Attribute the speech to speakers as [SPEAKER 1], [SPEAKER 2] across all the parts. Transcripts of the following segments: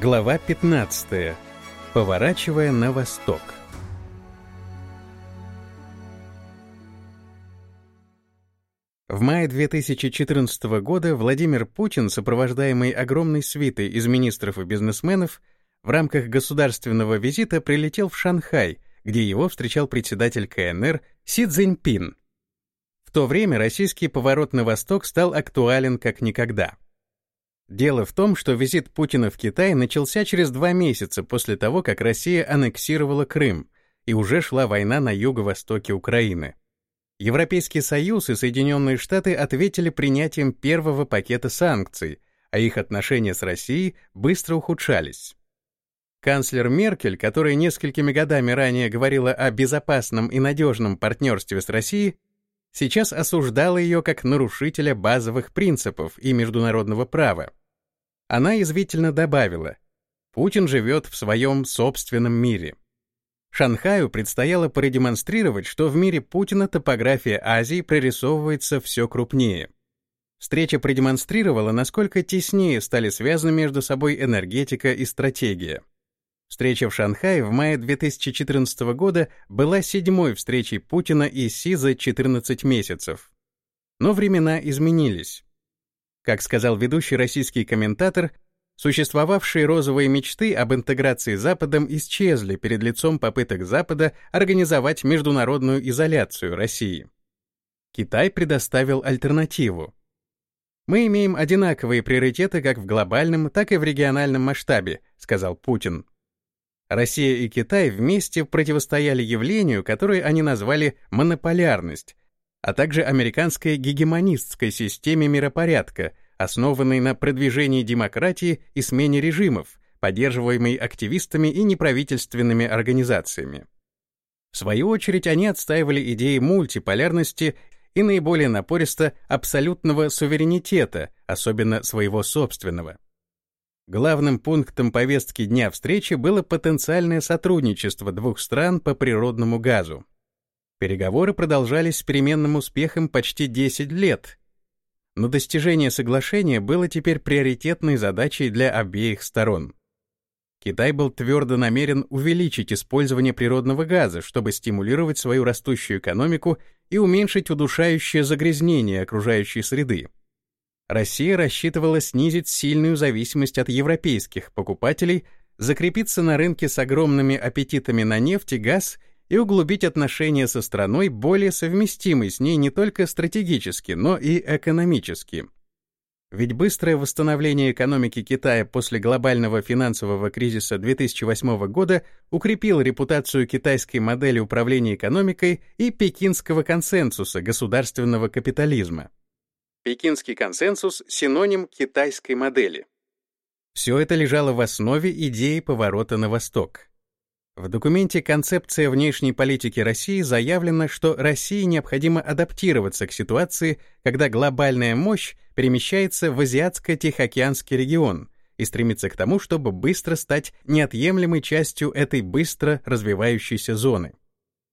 [SPEAKER 1] Глава 15. Поворачивая на восток. В мае 2014 года Владимир Путин, сопровождаемый огромной свитой из министров и бизнесменов, в рамках государственного визита прилетел в Шанхай, где его встречал председатель КНР Си Цзиньпин. В то время российский поворот на восток стал актуален как никогда. Дело в том, что визит Путина в Китай начался через два месяца после того, как Россия аннексировала Крым, и уже шла война на юго-востоке Украины. Европейский Союз и Соединенные Штаты ответили принятием первого пакета санкций, а их отношения с Россией быстро ухудшались. Канцлер Меркель, которая несколькими годами ранее говорила о безопасном и надежном партнерстве с Россией, сейчас осуждала ее как нарушителя базовых принципов и международного права. Она язвительно добавила, Путин живет в своем собственном мире. Шанхаю предстояло продемонстрировать, что в мире Путина топография Азии прорисовывается все крупнее. Встреча продемонстрировала, насколько теснее стали связаны между собой энергетика и стратегия. Встреча в Шанхае в мае 2014 года была седьмой встречей Путина и Си за 14 месяцев. Но времена изменились. Как сказал ведущий российский комментатор, существовавшие розовые мечты об интеграции с Западом исчезли перед лицом попыток Запада организовать международную изоляцию России. Китай предоставил альтернативу. «Мы имеем одинаковые приоритеты как в глобальном, так и в региональном масштабе», сказал Путин. Россия и Китай вместе противостояли явлению, которое они назвали монополярность, а также американской гегемонистской системе миропорядка, основанной на продвижении демократии и смене режимов, поддерживаемой активистами и неправительственными организациями. В свою очередь они отстаивали идеи мультиполярности и наиболее напористо абсолютного суверенитета, особенно своего собственного. Главным пунктом повестки дня встречи было потенциальное сотрудничество двух стран по природному газу. Переговоры продолжались с переменным успехом почти 10 лет, но достижение соглашения было теперь приоритетной задачей для обеих сторон. Китай был твердо намерен увеличить использование природного газа, чтобы стимулировать свою растущую экономику и уменьшить удушающее загрязнение окружающей среды. Россия рассчитывала снизить сильную зависимость от европейских покупателей, закрепиться на рынке с огромными аппетитами на нефть и газ и углубить отношения со страной, более совместимой с ней не только стратегически, но и экономически. Ведь быстрое восстановление экономики Китая после глобального финансового кризиса 2008 года укрепило репутацию китайской модели управления экономикой и пекинского консенсуса государственного капитализма. Пекинский консенсус — синоним китайской модели. Все это лежало в основе идеи поворота на восток. В документе «Концепция внешней политики России» заявлено, что России необходимо адаптироваться к ситуации, когда глобальная мощь перемещается в Азиатско-Тихоокеанский регион и стремится к тому, чтобы быстро стать неотъемлемой частью этой быстро развивающейся зоны.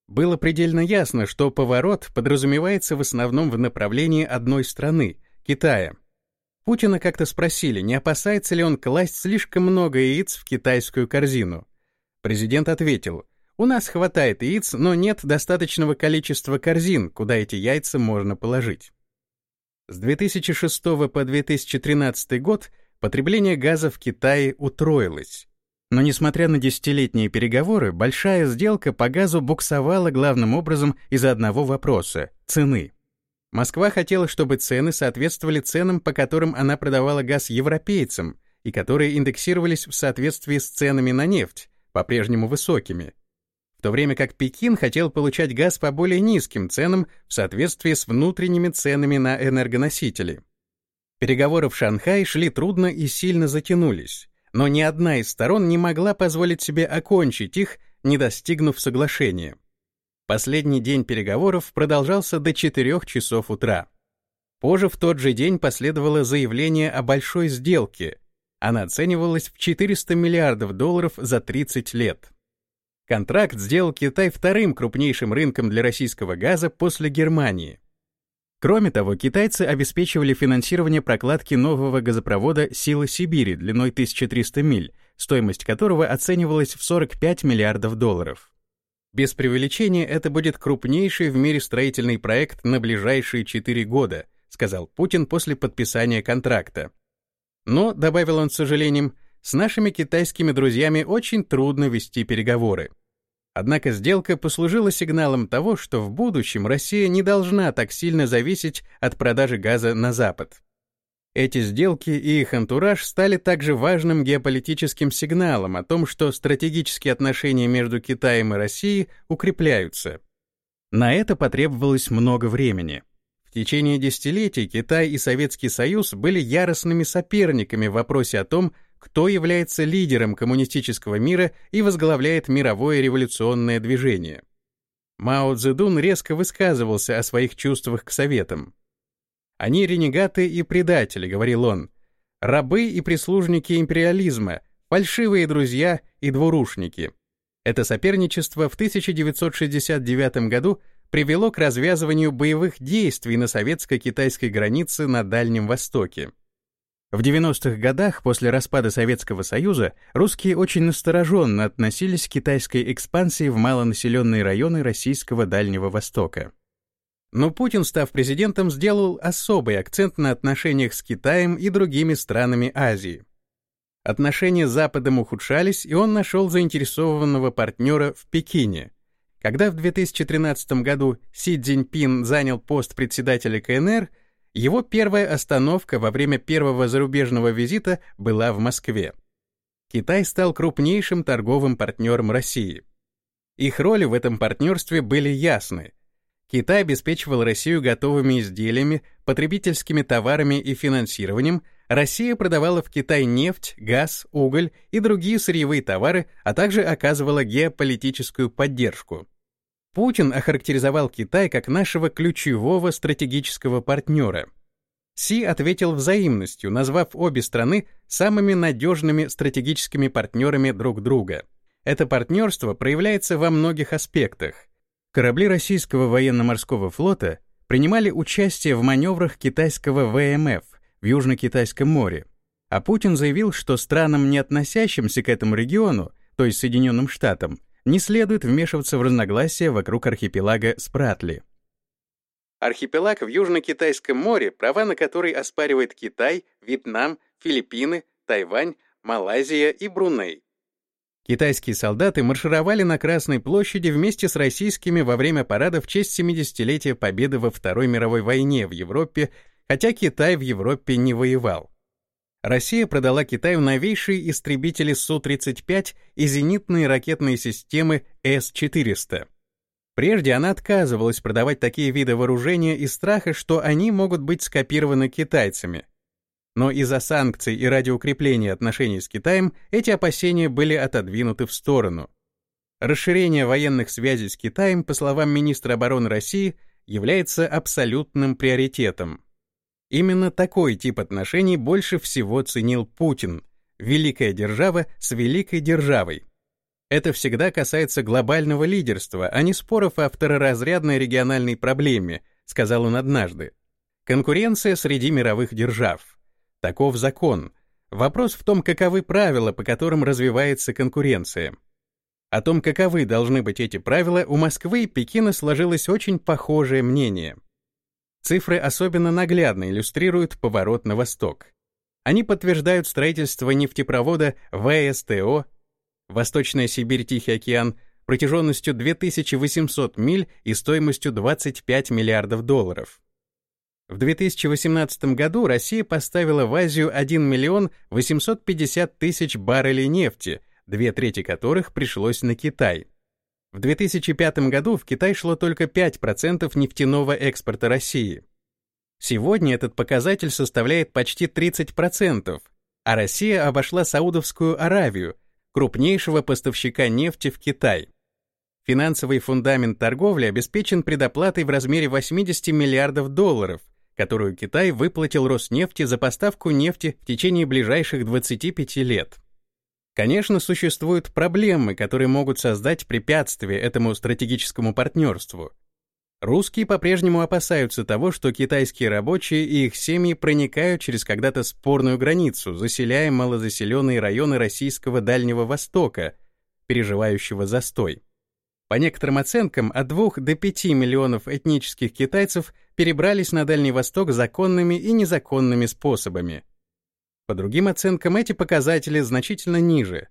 [SPEAKER 1] Было предельно ясно, что поворот подразумевается в основном в направлении одной страны — Китая. Путина как-то спросили, не опасается ли он класть слишком много яиц в китайскую корзину — Президент ответил, «У нас хватает яиц, но нет достаточного количества корзин, куда эти яйца можно положить». С 2006 по 2013 год потребление газа в Китае утроилось. Но несмотря на десятилетние переговоры, большая сделка по газу буксовала главным образом из-за одного вопроса — цены. Москва хотела, чтобы цены соответствовали ценам, по которым она продавала газ европейцам, и которые индексировались в соответствии с ценами на нефть, по-прежнему высокими, в то время как Пекин хотел получать газ по более низким ценам в соответствии с внутренними ценами на энергоносители. Переговоры в Шанхае шли трудно и сильно затянулись, но ни одна из сторон не могла позволить себе окончить их, не достигнув соглашения. Последний день переговоров продолжался до 4 часов утра. Позже в тот же день последовало заявление о большой сделке, она оценивалась в 400 миллиардов долларов за 30 лет. Контракт сделал Китай вторым крупнейшим рынком для российского газа после Германии. Кроме того, китайцы обеспечивали финансирование прокладки нового газопровода «Сила Сибири» длиной 1300 миль, стоимость которого оценивалась в 45 миллиардов долларов. Без преувеличения, это будет крупнейший в мире строительный проект на ближайшие 4 года, сказал Путин после подписания контракта. Но, добавил он с сожалением, с нашими китайскими друзьями очень трудно вести переговоры. Однако сделка послужила сигналом того, что в будущем Россия не должна так сильно зависеть от продажи газа на Запад. Эти сделки и их антураж стали также важным геополитическим сигналом о том, что стратегические отношения между Китаем и Россией укрепляются. На это потребовалось много времени. Течение десятилетий Китай и Советский Союз были яростными соперниками в вопросе о том, кто является лидером коммунистического мира и возглавляет мировое революционное движение. Мао Цзэдун резко высказывался о своих чувствах к Советам. Они ренегаты и предатели, говорил он, рабы и прислужники империализма, фальшивые друзья и двурушники. Это соперничество в 1969 году привело к развязыванию боевых действий на советско-китайской границе на Дальнем Востоке. В 90-х годах после распада Советского Союза русские очень настороженно относились к китайской экспансии в малонаселенные районы российского Дальнего Востока. Но Путин, став президентом, сделал особый акцент на отношениях с Китаем и другими странами Азии. Отношения с Западом ухудшались, и он нашел заинтересованного партнера в Пекине. Когда в 2013 году Си Цзиньпин занял пост председателя КНР, его первая остановка во время первого зарубежного визита была в Москве. Китай стал крупнейшим торговым партнером России. Их роли в этом партнерстве были ясны — Китай обеспечивал Россию готовыми изделиями, потребительскими товарами и финансированием, Россия продавала в Китай нефть, газ, уголь и другие сырьевые товары, а также оказывала геополитическую поддержку. Путин охарактеризовал Китай как нашего ключевого стратегического партнера. Си ответил взаимностью, назвав обе страны самыми надежными стратегическими партнерами друг друга. Это партнерство проявляется во многих аспектах — Корабли российского военно-морского флота принимали участие в маневрах китайского ВМФ в Южно-Китайском море, а Путин заявил, что странам, не относящимся к этому региону, то есть Соединенным Штатам, не следует вмешиваться в разногласия вокруг архипелага Спратли. Архипелаг в Южно-Китайском море, права на который оспаривает Китай, Вьетнам, Филиппины, Тайвань, Малайзия и Бруней. Китайские солдаты маршировали на Красной площади вместе с российскими во время парада в честь 70-летия победы во Второй мировой войне в Европе, хотя Китай в Европе не воевал. Россия продала Китаю новейшие истребители Су-35 и зенитные ракетные системы С-400. Прежде она отказывалась продавать такие виды вооружения из страха, что они могут быть скопированы китайцами. Но из-за санкций и ради укрепления отношений с Китаем эти опасения были отодвинуты в сторону. Расширение военных связей с Китаем, по словам министра обороны России, является абсолютным приоритетом. Именно такой тип отношений больше всего ценил Путин — великая держава с великой державой. Это всегда касается глобального лидерства, а не споров о второразрядной региональной проблеме, сказал он однажды. Конкуренция среди мировых держав — Таков закон. Вопрос в том, каковы правила, по которым развивается конкуренция. О том, каковы должны быть эти правила, у Москвы и Пекина сложилось очень похожее мнение. Цифры особенно наглядно иллюстрируют поворот на восток. Они подтверждают строительство нефтепровода ВСТО, Восточная Сибирь-Тихий океан, протяженностью 2800 миль и стоимостью 25 миллиардов долларов. В 2018 году Россия поставила в Азию 1 миллион 850 тысяч баррелей нефти, две трети которых пришлось на Китай. В 2005 году в Китай шло только 5% нефтяного экспорта России. Сегодня этот показатель составляет почти 30%, а Россия обошла Саудовскую Аравию, крупнейшего поставщика нефти в Китай. Финансовый фундамент торговли обеспечен предоплатой в размере 80 миллиардов долларов – которую Китай выплатил Роснефти за поставку нефти в течение ближайших 25 лет. Конечно, существуют проблемы, которые могут создать препятствие этому стратегическому партнерству. Русские по-прежнему опасаются того, что китайские рабочие и их семьи проникают через когда-то спорную границу, заселяя малозаселенные районы российского Дальнего Востока, переживающего застой. По некоторым оценкам, от 2 до 5 миллионов этнических китайцев перебрались на Дальний Восток законными и незаконными способами. По другим оценкам, эти показатели значительно ниже.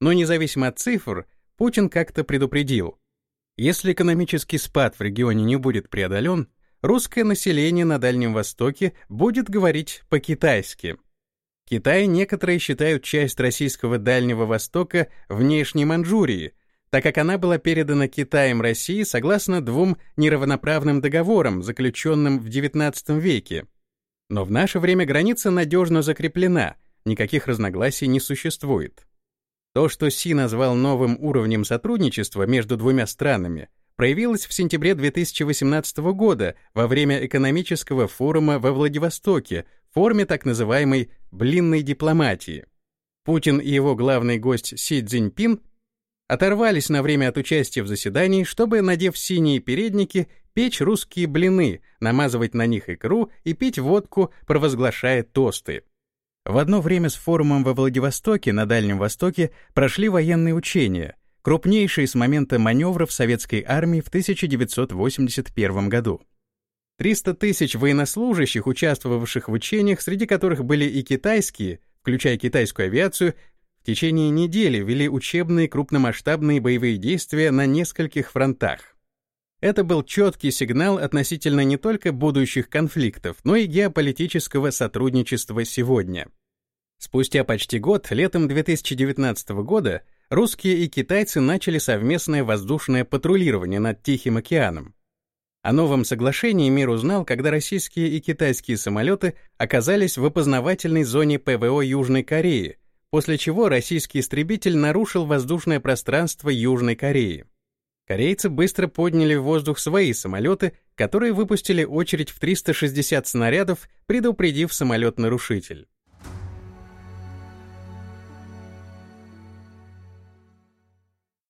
[SPEAKER 1] Но независимо от цифр, Путин как-то предупредил. Если экономический спад в регионе не будет преодолен, русское население на Дальнем Востоке будет говорить по-китайски. Китай некоторые считают часть российского Дальнего Востока внешней Манчжурии, так как она была передана Китаем России согласно двум неравноправным договорам, заключенным в XIX веке. Но в наше время граница надежно закреплена, никаких разногласий не существует. То, что Си назвал новым уровнем сотрудничества между двумя странами, проявилось в сентябре 2018 года во время экономического форума во Владивостоке в форме так называемой «блинной дипломатии». Путин и его главный гость Си Цзиньпин оторвались на время от участия в заседании, чтобы, надев синие передники, печь русские блины, намазывать на них икру и пить водку, провозглашая тосты. В одно время с форумом во Владивостоке на Дальнем Востоке прошли военные учения, крупнейшие с момента маневров советской армии в 1981 году. 300 тысяч военнослужащих, участвовавших в учениях, среди которых были и китайские, включая китайскую авиацию, в течение недели вели учебные крупномасштабные боевые действия на нескольких фронтах. Это был четкий сигнал относительно не только будущих конфликтов, но и геополитического сотрудничества сегодня. Спустя почти год, летом 2019 года, русские и китайцы начали совместное воздушное патрулирование над Тихим океаном. О новом соглашении мир узнал, когда российские и китайские самолеты оказались в опознавательной зоне ПВО Южной Кореи, после чего российский истребитель нарушил воздушное пространство Южной Кореи. Корейцы быстро подняли в воздух свои самолеты, которые выпустили очередь в 360 снарядов, предупредив самолет-нарушитель.